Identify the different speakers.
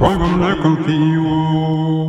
Speaker 1: Juegan contigo